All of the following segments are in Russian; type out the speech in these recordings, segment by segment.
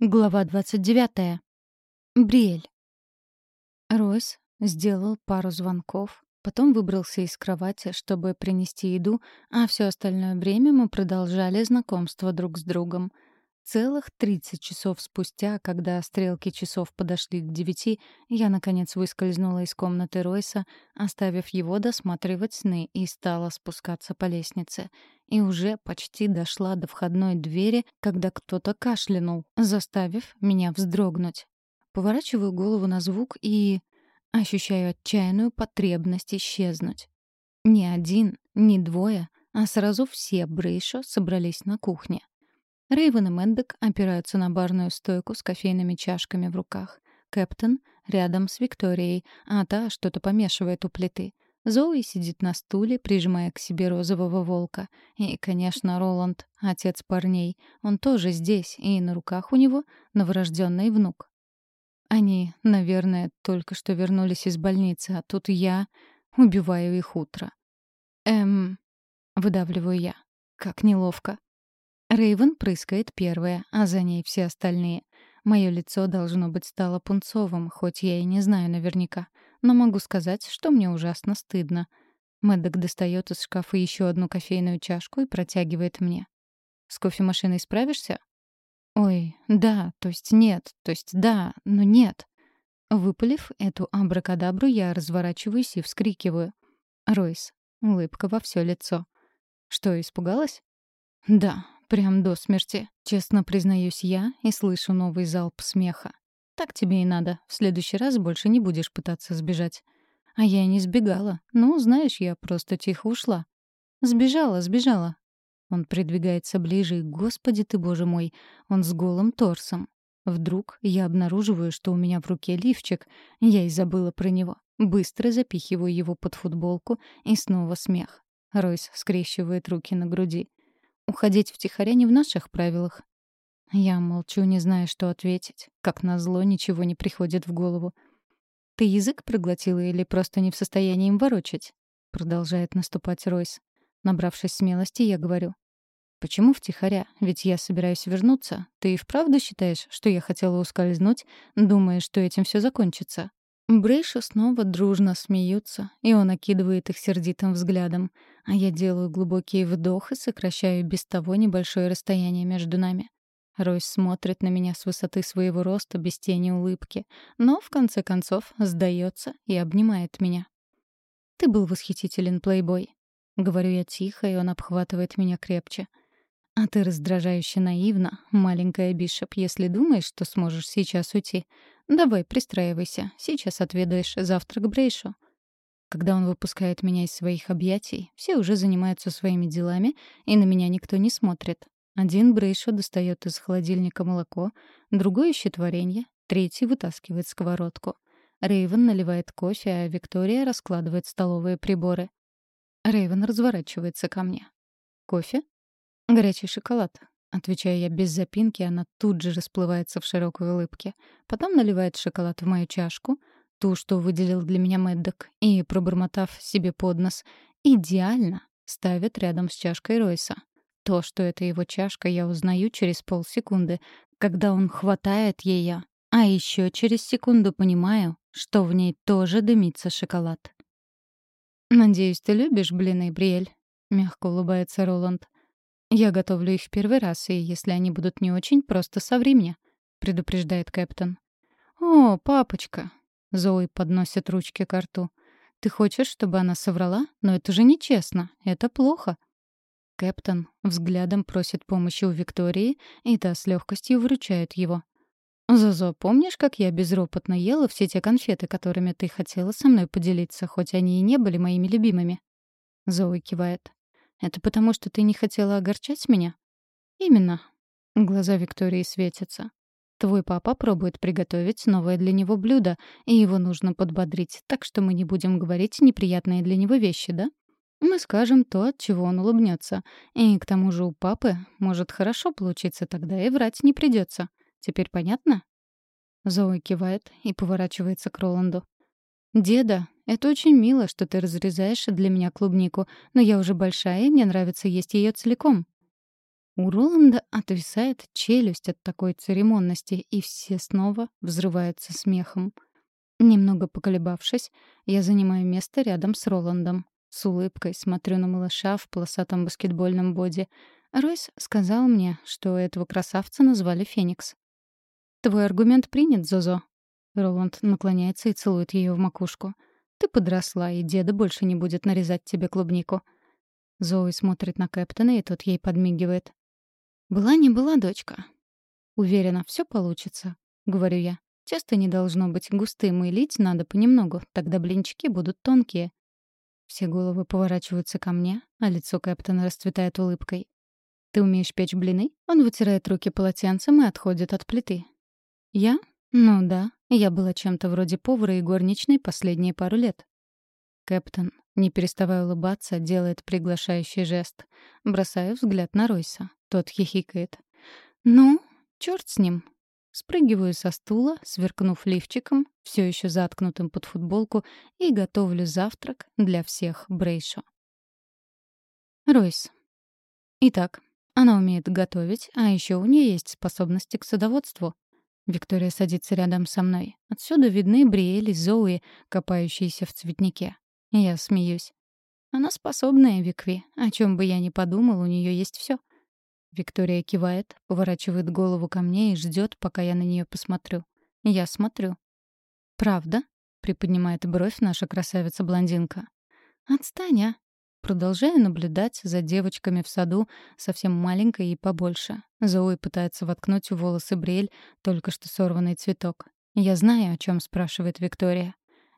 Глава 29. Бриэль. Ройс сделал пару звонков, потом выбрался из кровати, чтобы принести еду, а все остальное время мы продолжали знакомство друг с другом — Целых 30 часов спустя, когда стрелки часов подошли к девяти, я, наконец, выскользнула из комнаты Ройса, оставив его досматривать сны, и стала спускаться по лестнице. И уже почти дошла до входной двери, когда кто-то кашлянул, заставив меня вздрогнуть. Поворачиваю голову на звук и... ощущаю отчаянную потребность исчезнуть. Ни один, ни двое, а сразу все Брейшо собрались на кухне. Рейвен и Мэддок опираются на барную стойку с кофейными чашками в руках. Кэптон рядом с Викторией, а та что-то помешивает у плиты. Зоуи сидит на стуле, прижимая к себе розового волка. И, конечно, Роланд, отец парней. Он тоже здесь, и на руках у него новорожденный внук. Они, наверное, только что вернулись из больницы, а тут я убиваю их утро. Эм, выдавливаю я. Как неловко. Рейвен прыскает первая, а за ней все остальные. Мое лицо должно быть стало пунцовым, хоть я и не знаю наверняка. Но могу сказать, что мне ужасно стыдно. Мэддок достает из шкафа еще одну кофейную чашку и протягивает мне. «С кофемашиной справишься?» «Ой, да, то есть нет, то есть да, но нет». Выпалив эту абракадабру, я разворачиваюсь и вскрикиваю. «Ройс». Улыбка во все лицо. «Что, испугалась?» «Да, Прям до смерти. Честно признаюсь я и слышу новый залп смеха. Так тебе и надо. В следующий раз больше не будешь пытаться сбежать. А я не сбегала. Ну, знаешь, я просто тихо ушла. Сбежала, сбежала. Он придвигается ближе, господи ты, боже мой, он с голым торсом. Вдруг я обнаруживаю, что у меня в руке лифчик. Я и забыла про него. Быстро запихиваю его под футболку, и снова смех. Ройс скрещивает руки на груди. Уходить втихаря не в наших правилах. Я молчу, не зная, что ответить. Как назло, ничего не приходит в голову. «Ты язык проглотила или просто не в состоянии им ворочать?» Продолжает наступать Ройс. Набравшись смелости, я говорю. «Почему втихаря? Ведь я собираюсь вернуться. Ты и вправду считаешь, что я хотела ускользнуть, думая, что этим все закончится?» Брейши снова дружно смеются, и он окидывает их сердитым взглядом, а я делаю глубокий вдох и сокращаю без того небольшое расстояние между нами. Ройс смотрит на меня с высоты своего роста без тени улыбки, но, в конце концов, сдается и обнимает меня. «Ты был восхитителен, плейбой», — говорю я тихо, и он обхватывает меня крепче. «А ты раздражающе наивна, маленькая Бишоп, если думаешь, что сможешь сейчас уйти. «Давай, пристраивайся. Сейчас отведаешь завтрак Брейшу». Когда он выпускает меня из своих объятий, все уже занимаются своими делами, и на меня никто не смотрит. Один Брейшо достает из холодильника молоко, другой ищет варенье, третий вытаскивает сковородку. Рейвен наливает кофе, а Виктория раскладывает столовые приборы. Рейвен разворачивается ко мне. «Кофе?» «Горячий шоколад. Отвечаю я без запинки, она тут же расплывается в широкой улыбке. Потом наливает шоколад в мою чашку, ту, что выделил для меня Мэддок, и, пробормотав себе под нос, идеально ставит рядом с чашкой Ройса. То, что это его чашка, я узнаю через полсекунды, когда он хватает ее, а еще через секунду понимаю, что в ней тоже дымится шоколад. «Надеюсь, ты любишь блины, Бриэль?» — мягко улыбается Роланд. «Я готовлю их в первый раз, и если они будут не очень, просто соври мне», — предупреждает Кэптон. «О, папочка!» — Зои подносит ручки к рту. «Ты хочешь, чтобы она соврала? Но это же нечестно. Это плохо». Кэптон взглядом просит помощи у Виктории, и та с легкостью выручает его. «Зозо, помнишь, как я безропотно ела все те конфеты, которыми ты хотела со мной поделиться, хоть они и не были моими любимыми?» Зои кивает. Это потому, что ты не хотела огорчать меня? Именно. Глаза Виктории светятся. Твой папа пробует приготовить новое для него блюдо, и его нужно подбодрить, так что мы не будем говорить неприятные для него вещи, да? Мы скажем то, от чего он улыбнется. И к тому же у папы может хорошо получиться, тогда и врать не придется. Теперь понятно? Зои кивает и поворачивается к Роланду. «Деда, это очень мило, что ты разрезаешь для меня клубнику, но я уже большая, и мне нравится есть ее целиком». У Роланда отвисает челюсть от такой церемонности, и все снова взрываются смехом. Немного поколебавшись, я занимаю место рядом с Роландом. С улыбкой смотрю на малыша в полосатом баскетбольном боди. Ройс сказал мне, что этого красавца назвали Феникс. «Твой аргумент принят, Зозо». Роланд наклоняется и целует ее в макушку. «Ты подросла, и деда больше не будет нарезать тебе клубнику». Зои смотрит на Кэптона, и тот ей подмигивает. Была не была дочка. Уверена, все получится, говорю я. Тесто не должно быть густым, и лить надо понемногу, тогда блинчики будут тонкие. Все головы поворачиваются ко мне, а лицо Кэптона расцветает улыбкой. «Ты умеешь печь блины?» Он вытирает руки полотенцем и отходит от плиты. «Я? Ну да, я была чем-то вроде повара и горничной последние пару лет». Кэптон, не переставая улыбаться, делает приглашающий жест. Бросаю взгляд на Ройса. Тот хихикает. «Ну, черт с ним». Спрыгиваю со стула, сверкнув лифчиком, все еще заткнутым под футболку, и готовлю завтрак для всех Брейшо. Ройс. Итак, она умеет готовить, а еще у нее есть способности к садоводству. Виктория садится рядом со мной. Отсюда видны Бриэль и Зоуи, копающиеся в цветнике. Я смеюсь. Она способная, Викви. О чем бы я ни подумал, у нее есть все. Виктория кивает, поворачивает голову ко мне и ждет, пока я на нее посмотрю. Я смотрю. «Правда?» — приподнимает бровь наша красавица-блондинка. «Отстань, а!» Продолжаю наблюдать за девочками в саду, совсем маленькой и побольше. Зои пытается воткнуть в волосы Брель только что сорванный цветок. Я знаю, о чем спрашивает Виктория.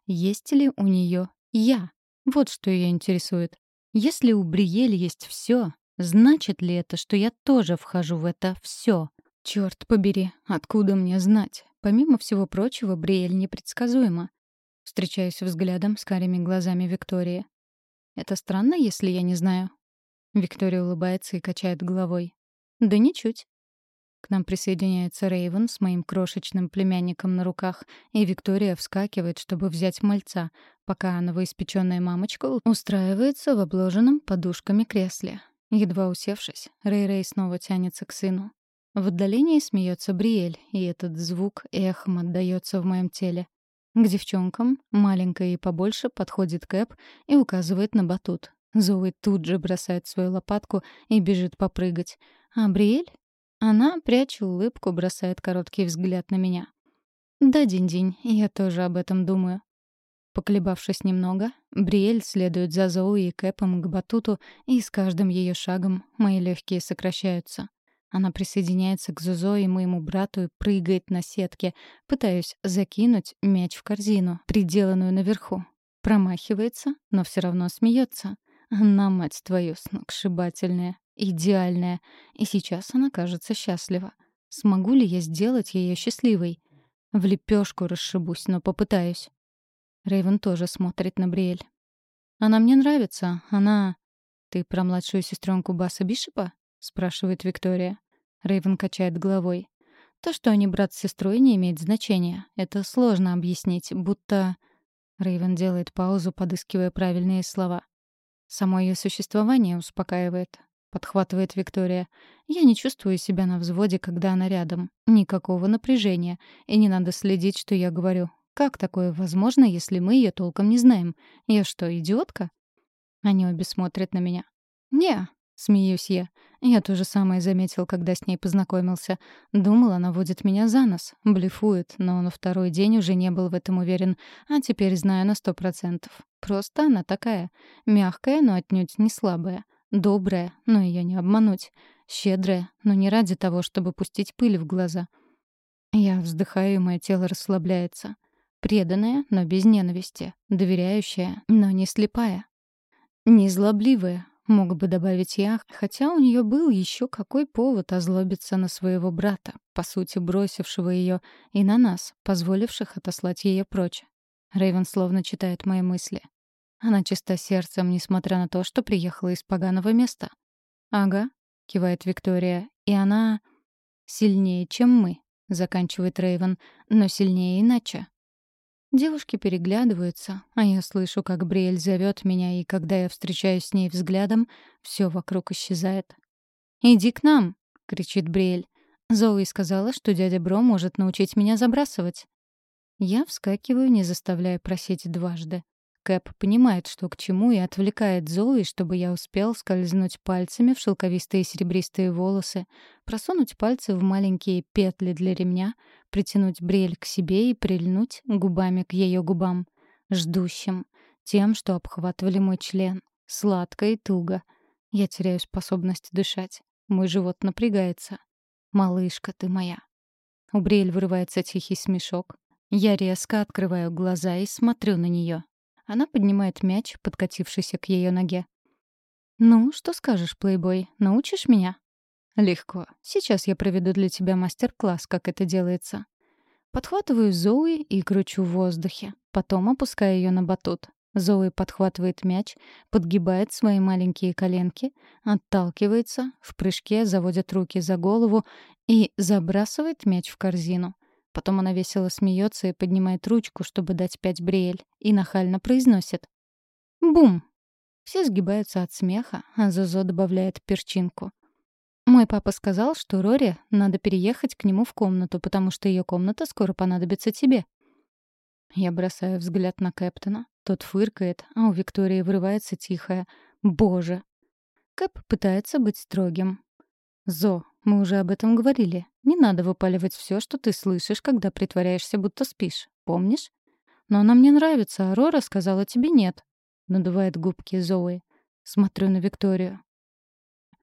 Есть ли у нее я? Вот что ее интересует. Если у Бриель есть все, Значит ли это, что я тоже вхожу в это все? Черт побери, откуда мне знать? Помимо всего прочего, Бриэль непредсказуема. Встречаюсь взглядом с карими глазами Виктории. Это странно, если я не знаю. Виктория улыбается и качает головой. Да ничуть. К нам присоединяется Рейвен с моим крошечным племянником на руках, и Виктория вскакивает, чтобы взять мальца, пока новоиспеченная мамочка устраивается в обложенном подушками кресле. Едва усевшись, Рэй-Рэй снова тянется к сыну. В отдалении смеется Бриэль, и этот звук эхом отдаётся в моем теле. К девчонкам, маленькая и побольше, подходит Кэп и указывает на батут. Зои тут же бросает свою лопатку и бежит попрыгать. А Бриэль? Она, пряча улыбку, бросает короткий взгляд на меня. «Да, день-день, я тоже об этом думаю. Поколебавшись немного, Бриэль следует за Зоуи и Кэпом к батуту, и с каждым ее шагом мои легкие сокращаются. Она присоединяется к Зузо и моему брату и прыгает на сетке, пытаясь закинуть мяч в корзину, приделанную наверху. Промахивается, но все равно смеется. Она, мать твою, сногсшибательная, идеальная. И сейчас она кажется счастлива. Смогу ли я сделать ее счастливой? В лепешку расшибусь, но попытаюсь. Рейвен тоже смотрит на Бриэль. «Она мне нравится. Она...» «Ты про младшую сестренку Баса Бишепа?» — спрашивает Виктория. Рейвен качает головой. «То, что они брат с сестрой, не имеет значения. Это сложно объяснить, будто...» Рейвен делает паузу, подыскивая правильные слова. «Само ее существование успокаивает», — подхватывает Виктория. «Я не чувствую себя на взводе, когда она рядом. Никакого напряжения. И не надо следить, что я говорю. Как такое возможно, если мы ее толком не знаем? Я что, идиотка? Они обе смотрят на меня. Не, смеюсь я. Я то же самое заметил, когда с ней познакомился. Думал, она водит меня за нос, блефует, но на второй день уже не был в этом уверен, а теперь знаю на сто процентов. Просто она такая. Мягкая, но отнюдь не слабая. Добрая, но ее не обмануть. Щедрая, но не ради того, чтобы пустить пыль в глаза. Я вздыхаю, и мое тело расслабляется. Преданная, но без ненависти. Доверяющая, но не слепая. Незлобливая, мог бы добавить я, хотя у нее был еще какой повод озлобиться на своего брата, по сути бросившего ее, и на нас, позволивших отослать ее прочь. Рейвен словно читает мои мысли. Она чиста сердцем, несмотря на то, что приехала из поганого места. «Ага», — кивает Виктория, — «и она сильнее, чем мы», — заканчивает Рейвен, — «но сильнее иначе, Девушки переглядываются, а я слышу, как Бриэль зовет меня, и когда я встречаюсь с ней взглядом, все вокруг исчезает. «Иди к нам!» кричит Бриэль. «Зоуи сказала, что дядя Бро может научить меня забрасывать». Я вскакиваю, не заставляя просить дважды. Кэп понимает, что к чему, и отвлекает Зои, чтобы я успел скользнуть пальцами в шелковистые серебристые волосы, просунуть пальцы в маленькие петли для ремня, притянуть брель к себе и прильнуть губами к ее губам. Ждущим. Тем, что обхватывали мой член. Сладко и туго. Я теряю способность дышать. Мой живот напрягается. «Малышка ты моя». У Бриэль вырывается тихий смешок. Я резко открываю глаза и смотрю на нее. Она поднимает мяч, подкатившийся к ее ноге. «Ну, что скажешь, плейбой, научишь меня?» «Легко. Сейчас я проведу для тебя мастер-класс, как это делается». Подхватываю Зоуи и кручу в воздухе. Потом опускаю ее на батут. Зоуи подхватывает мяч, подгибает свои маленькие коленки, отталкивается, в прыжке заводит руки за голову и забрасывает мяч в корзину. Потом она весело смеется и поднимает ручку, чтобы дать пять бриэль, и нахально произносит. «Бум!» Все сгибаются от смеха, а Зозо добавляет перчинку. Мой папа сказал, что Рори надо переехать к нему в комнату, потому что ее комната скоро понадобится тебе. Я бросаю взгляд на Кэптона. Тот фыркает, а у Виктории вырывается тихое «Боже!». Кэп пытается быть строгим. «Зо, мы уже об этом говорили. Не надо выпаливать все, что ты слышишь, когда притворяешься, будто спишь. Помнишь? Но она мне нравится, а сказала тебе нет. Надувает губки Зои. Смотрю на Викторию.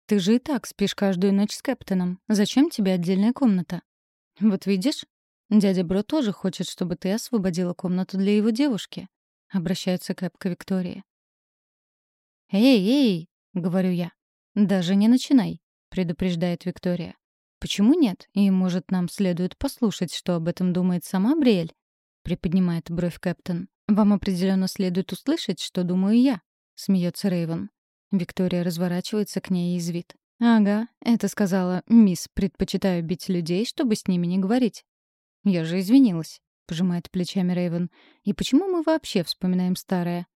Ты же и так спишь каждую ночь с Кэптоном. Зачем тебе отдельная комната? Вот видишь? Дядя Бро тоже хочет, чтобы ты освободила комнату для его девушки. Обращается Кэп к Виктории. «Эй, эй!» — говорю я. «Даже не начинай», — предупреждает Виктория. «Почему нет? И, может, нам следует послушать, что об этом думает сама Бриэль?» — приподнимает бровь Кэптон. «Вам определенно следует услышать, что думаю я», — смеется Рейвен. Виктория разворачивается к ней и извит. «Ага, это сказала мисс, предпочитаю бить людей, чтобы с ними не говорить». «Я же извинилась», — пожимает плечами Рейвен. «И почему мы вообще вспоминаем старое?»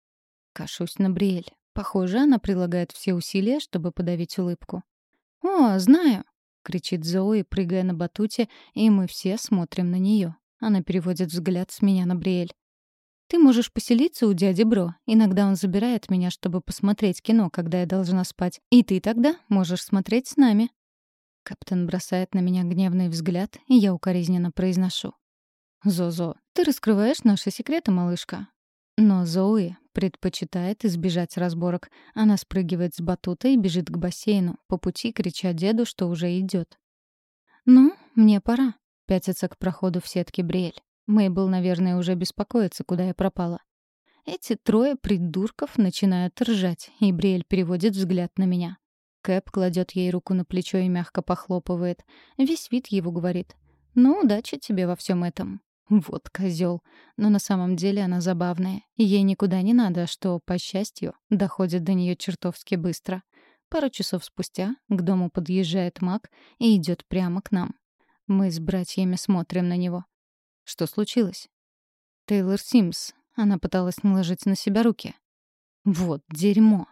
Кашусь на Бриэль. Похоже, она прилагает все усилия, чтобы подавить улыбку. «О, знаю!» — кричит Зои, прыгая на батуте, и мы все смотрим на нее. Она переводит взгляд с меня на Бриэль. «Ты можешь поселиться у дяди Бро. Иногда он забирает меня, чтобы посмотреть кино, когда я должна спать. И ты тогда можешь смотреть с нами». Капитан бросает на меня гневный взгляд, и я укоризненно произношу. «Зо-Зо, ты раскрываешь наши секреты, малышка». Но Зои предпочитает избежать разборок. Она спрыгивает с батута и бежит к бассейну, по пути крича деду, что уже идет. «Ну, мне пора», — пятится к проходу в сетке Бриэль. Мейбл, наверное, уже беспокоится, куда я пропала. Эти трое придурков начинают ржать, и Бриэль переводит взгляд на меня. Кэп кладет ей руку на плечо и мягко похлопывает. Весь вид его говорит. «Ну, удачи тебе во всем этом». Вот козел. Но на самом деле она забавная. Ей никуда не надо, что, по счастью, доходит до нее чертовски быстро. Пару часов спустя к дому подъезжает маг и идет прямо к нам. Мы с братьями смотрим на него. Что случилось? Тейлор Симс. Она пыталась наложить на себя руки. Вот дерьмо.